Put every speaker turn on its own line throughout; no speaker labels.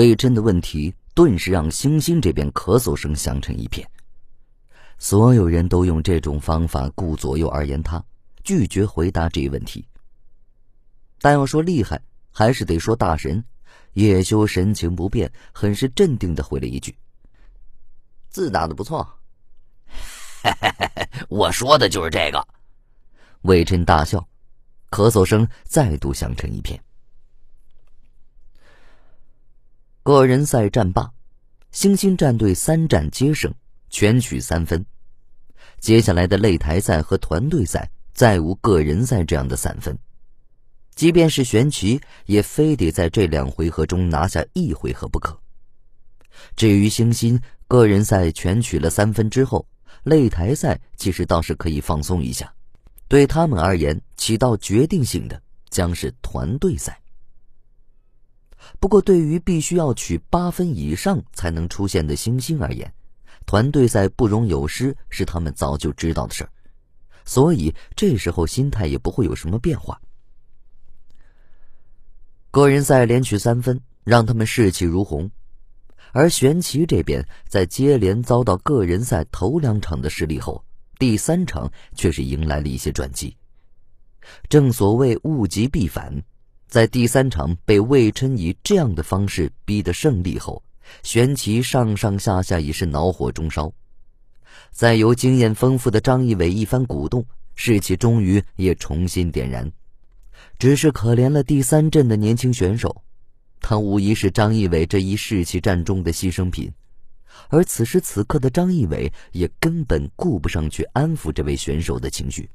魏琛的问题顿时让星星这边咳嗽声响成一片。所有人都用这种方法顾左右而言他，拒绝回答这一问题。但要说厉害，还是得说大神。叶修神情不变，很是镇定的回了一句：“
字打的不错。”我说的就是这个。
魏琛大笑，咳嗽声再度响成一片。个人赛战罢，星星战队三战皆胜。全取三分。接下来的擂台赛和团队赛再无个人赛这样的散分，即便是玄奇，也非得在这两回合中拿下一回合不可。至于星星，个人赛全取了三分之后，擂台赛其实倒是可以放松一下。对他们而言，起到决定性的将是团队赛。不过，对于必须要取八分以上才能出现的星星而言，团队赛不容有失是他们早就知道的事儿，所以这时候心态也不会有什么变化。个人赛连取三分，让他们士气如虹，而玄奇这边在接连遭到个人赛头两场的失利后，第三场却是迎来了一些转机。正所谓物极必反，在第三场被魏琛以这样的方式逼得胜利后。玄奇上上下下已是恼火中烧，再由经验丰富的张义伟一番鼓动，士气终于也重新点燃。只是可怜了第三阵的年轻选手，他无疑是张义伟这一士气战中的牺牲品。而此时此刻的张义伟也根本顾不上去安抚这位选手的情绪。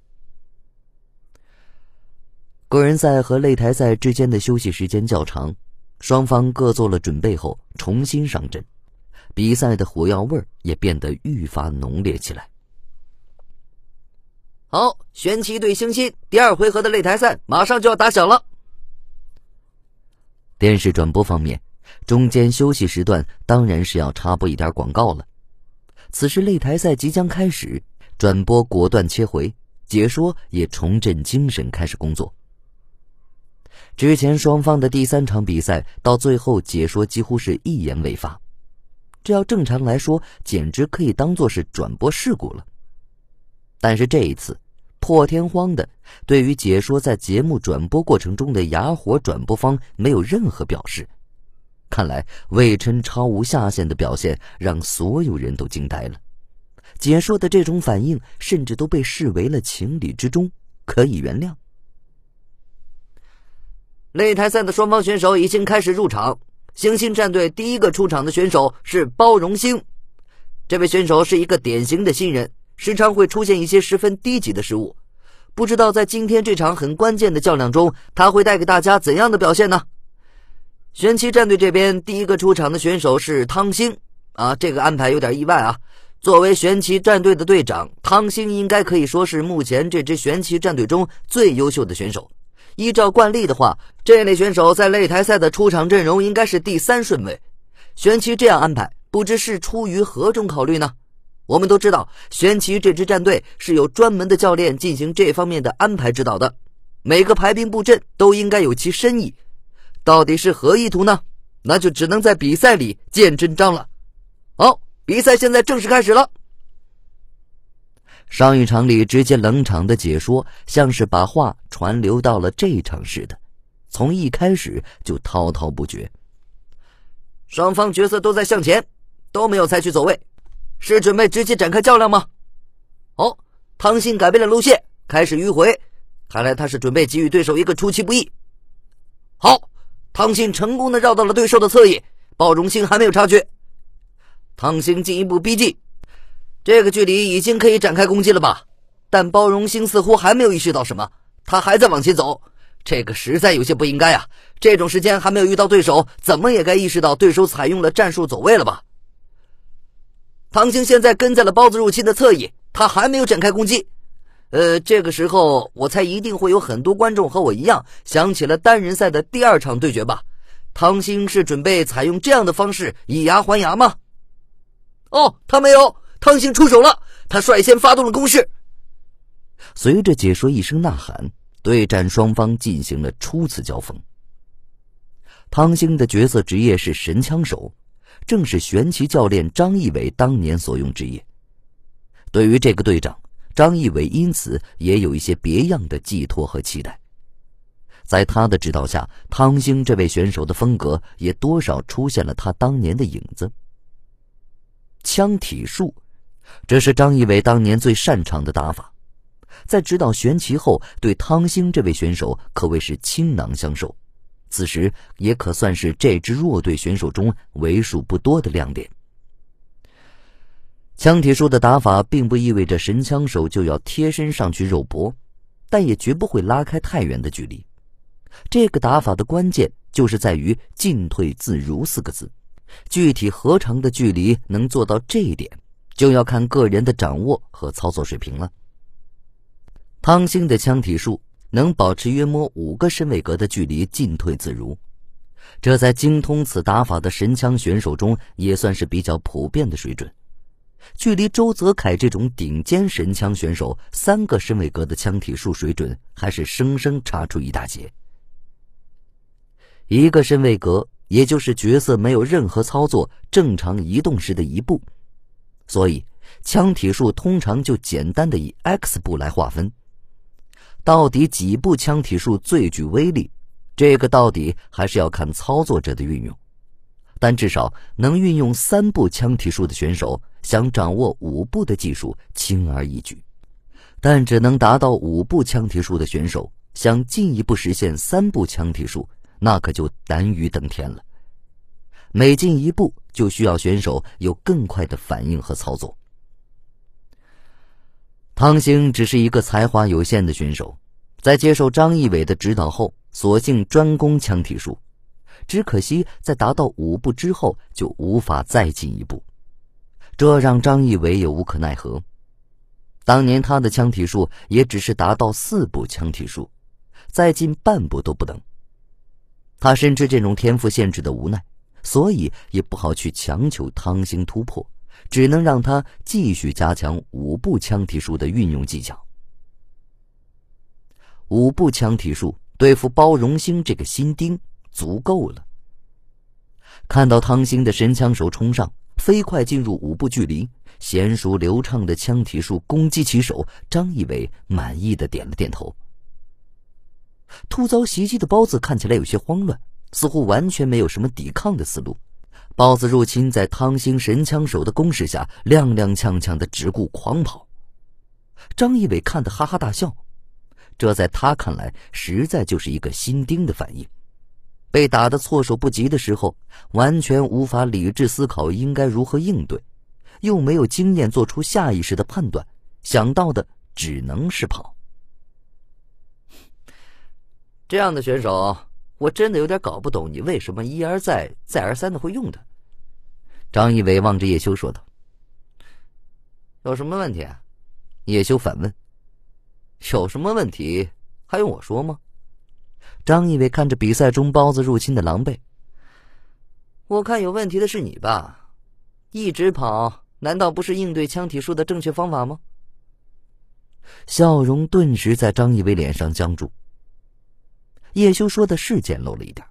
个人赛和擂台赛之间的休息时间较长。双方各做了准备后，重新上阵，比赛的火药味也变得愈发浓烈起来。
好，玄奇对星星第二回合的擂台赛马上就要打响了。
电视转播方面，中间休息时段当然是要插播一点广告了。此时擂台赛即将开始，转播果断切回，解说也重振精神开始工作。之前双方的第三场比赛到最后解说几乎是一言未发，这要正常来说简直可以当做是转播事故了。但是这一次，破天荒的对于解说在节目转播过程中的哑火，转播方没有任何表示。看来魏琛超无下限的表现让所有人都惊呆了，解说的这种反应甚至都被视为了情理之中，可以原谅。
擂台赛的双方选手已经开始入场。星星战队第一个出场的选手是包荣兴，这位选手是一个典型的新人，时常会出现一些十分低级的失误。不知道在今天这场很关键的较量中，他会带给大家怎样的表现呢？玄奇战队这边第一个出场的选手是汤星，啊，这个安排有点意外啊。作为玄奇战队的队长，汤星应该可以说是目前这支玄奇战队中最优秀的选手。依照惯例的话，这类选手在擂台赛的出场阵容应该是第三顺位。玄奇这样安排，不知是出于何种考虑呢？我们都知道，玄奇这支战队是有专门的教练进行这方面的安排指导的，每个排兵布阵都应该有其深意。到底是何意图呢？那就只能在比赛里见真章了。好，比赛现在正式开始了。
上一场里直接冷场的解说，像是把话传流到了这场似的，从一开始就滔滔不绝。
双方角色都在向前，都没有采取走位，是准备直接展开较量吗？哦，汤信改变了路线，开始迂回，看来他是准备给予对手一个出其不意。好，汤信成功的绕到了对手的侧翼，包容性还没有察觉，汤信进一步逼近。这个距离已经可以展开攻击了吧？但包容星似乎还没有意识到什么，他还在往前走。这个实在有些不应该啊！这种时间还没有遇到对手，怎么也该意识到对手采用了战术走位了吧？唐星现在跟在了包子入侵的侧翼，他还没有展开攻击。呃，这个时候我猜一定会有很多观众和我一样想起了单人赛的第二场对决吧？唐星是准备采用这样的方式以牙还牙吗？哦，他没有。汤星出手了，他率先发动了攻势。
随着解说一声呐喊，对战双方进行了初次交锋。汤兴的角色职业是神枪手，正是玄奇教练张义伟当年所用职业。对于这个队长，张义伟因此也有一些别样的寄托和期待。在他的指导下，汤兴这位选手的风格也多少出现了他当年的影子。枪体术，这是张义伟当年最擅长的打法。在指导玄奇后，对汤兴这位选手可谓是倾囊相授。此时也可算是这支弱队选手中为数不多的亮点。枪体术的打法并不意味着神枪手就要贴身上去肉搏，但也绝不会拉开太远的距离。这个打法的关键就是在于“进退自如”四个字。具体何长的距离能做到这一点，就要看个人的掌握和操作水平了。汤星的枪体术能保持约摸五个身位格的距离进退自如，这在精通此打法的神枪选手中也算是比较普遍的水准。距离周泽楷这种顶尖神枪选手三个身位格的枪体术水准，还是生生差出一大截。一个身位格，也就是角色没有任何操作，正常移动时的一步，所以枪体术通常就简单的以 X 步来划分。到底几步枪体术最具威力？这个到底还是要看操作者的运用。但至少能运用三步枪体术的选手，想掌握五步的技术轻而易举；但只能达到五步枪体术的选手，想进一步实现三步枪体术，那可就难于登天了。每进一步，就需要选手有更快的反应和操作。汤兴只是一个才华有限的选手，在接受张义伟的指导后，索性专攻枪体术。只可惜在达到五步之后，就无法再进一步，这让张义伟也无可奈何。当年他的枪体术也只是达到四步枪体术，再进半步都不能。他深知这种天赋限制的无奈，所以也不好去强求汤星突破。只能让他继续加强五步枪体术的运用技巧。五步枪体术对付包容星这个新丁足够了。看到汤星的神枪手冲上，飞快进入五步距离，娴熟流畅的枪体术攻击起手，张义伟满意的点了点头。突遭袭击的包子看起来有些慌乱，似乎完全没有什么抵抗的思路。包子入侵在汤星神枪手的攻势下，踉踉跄跄的只顾狂跑。张一伟看得哈哈大笑，这在他看来实在就是一个心丁的反应。被打得措手不及的时候，完全无法理智思考应该如何应对，又没有经验做出下意识的判断，想到的只能是跑。
这样的选手。我真的有点搞不懂你为什么一而再、再而三的会用他。
张一伟望着叶修说道：“
有什么问题？”
啊叶修反问：“
有什么问题？还用我说吗？”
张一伟看着比赛中包子入侵的狼狈，
我看有问题的是你吧？一直跑，难道不是应对枪体术的正确方法吗？
笑容顿时在张一伟脸上僵住。叶修说的是简陋了一点，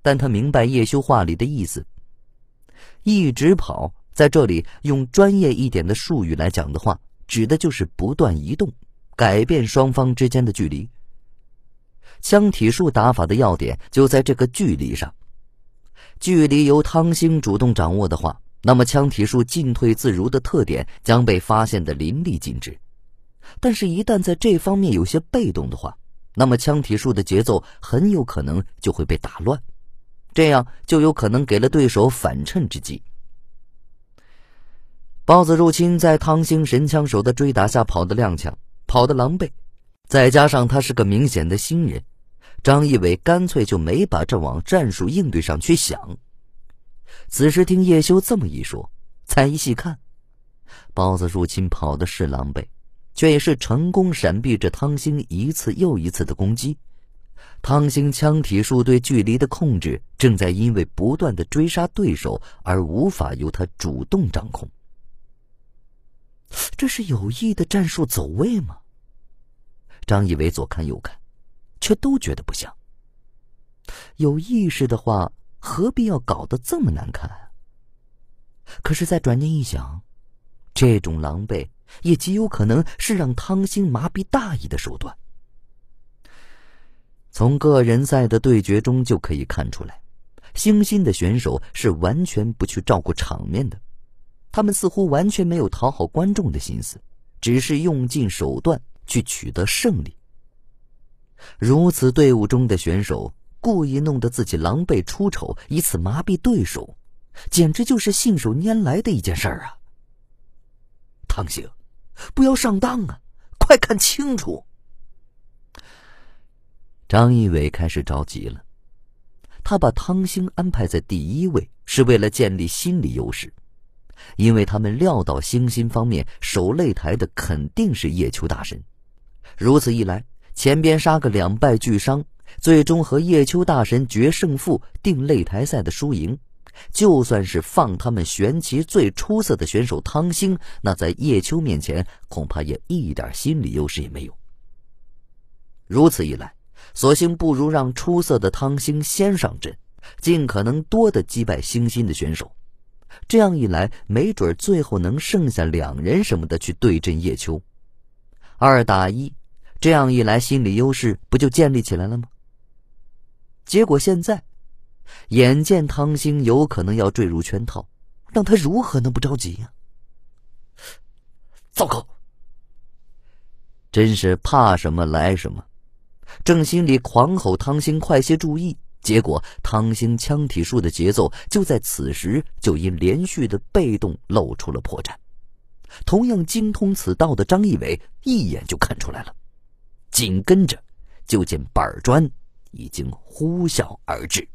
但他明白叶修话里的意思。一直跑，在这里用专业一点的术语来讲的话，指的就是不断移动，改变双方之间的距离。枪体术打法的要点就在这个距离上，距离由汤星主动掌握的话，那么枪体术进退自如的特点将被发现的淋漓尽致。但是，一旦在这方面有些被动的话，那么枪体术的节奏很有可能就会被打乱，这样就有可能给了对手反衬之机。包子入侵在汤星神枪手的追打下跑得踉跄，跑得狼狈，再加上他是个明显的新人，张一伟干脆就没把这往战术应对上去想。此时听叶修这么一说，再一细看，包子入侵跑的是狼狈。却也是成功闪避着汤星一次又一次的攻击。汤星枪体术对距离的控制，正在因为不断的追杀对手而无法由他主动掌控。这是有意的战术走位吗？张以为左看右看，却都觉得不像。有意识的话，何必要搞得这么难看？可是再转念一想，这种狼狈也极有可能是让汤星麻痹大意的手段。从个人赛的对决中就可以看出来，星星的选手是完全不去照顾场面的，他们似乎完全没有讨好观众的心思，只是用尽手段去取得胜利。如此队伍中的选手故意弄得自己狼狈出丑，以此麻痹对手，简直就是信手拈来的一件事儿啊！汤星，不要上当啊！快看清楚！张一伟开始着急了，他把汤星安排在第一位，是为了建立心理优势，因为他们料到星星方面守擂台的肯定是叶秋大神，如此一来，前边杀个两败俱伤，最终和叶秋大神决胜负，定擂台赛的输赢。就算是放他们玄奇最出色的选手汤星，那在叶秋面前恐怕也一点心理优势也没有。如此一来。索性不如让出色的汤星先上阵，尽可能多的击败星星的选手。这样一来，没准最后能剩下两人什么的去对阵叶秋，二打一。这样一来，心理优势不就建立起来了吗？结果现在，眼见汤星有可能要坠入圈套，让他如何能不着急呀？糟糕！真是怕什么来什么。正心里狂吼汤星快些注意，结果汤星枪体术的节奏就在此时就因连续的被动露出了破绽。同样精通此道的张一伟一眼就看出来了，紧跟着就见板砖已经呼啸而至。